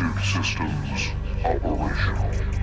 Defensive systems operational.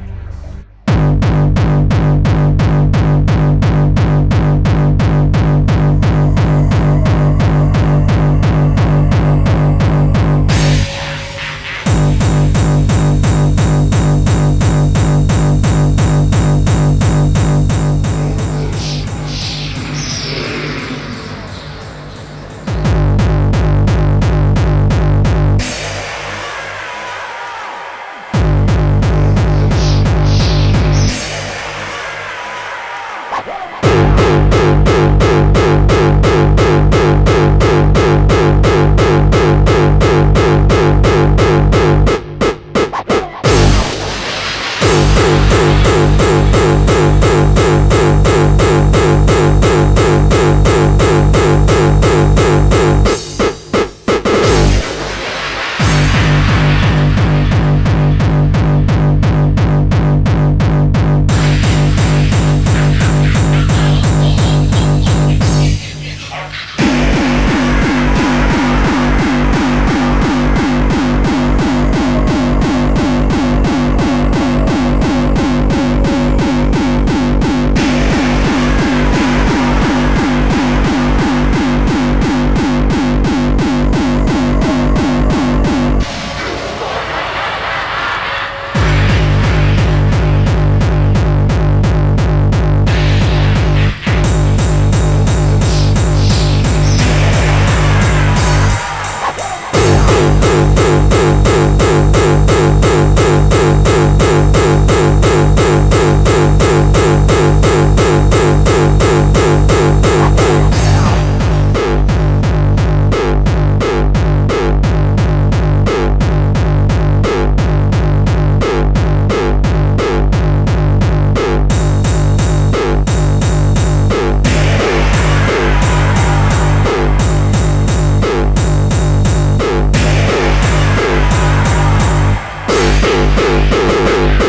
Thank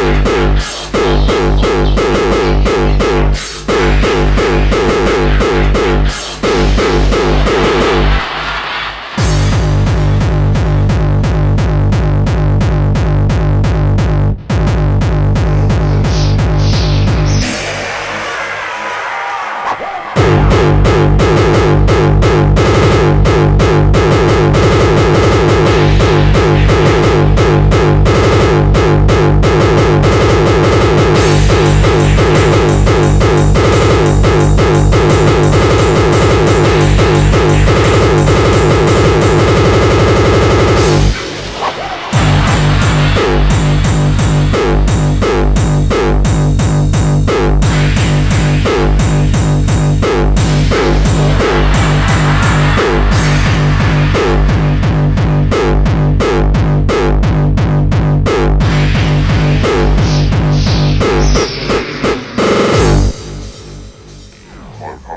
you.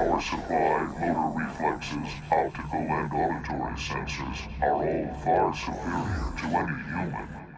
Power supply, motor reflexes, optical and auditory sensors are all far superior to any human.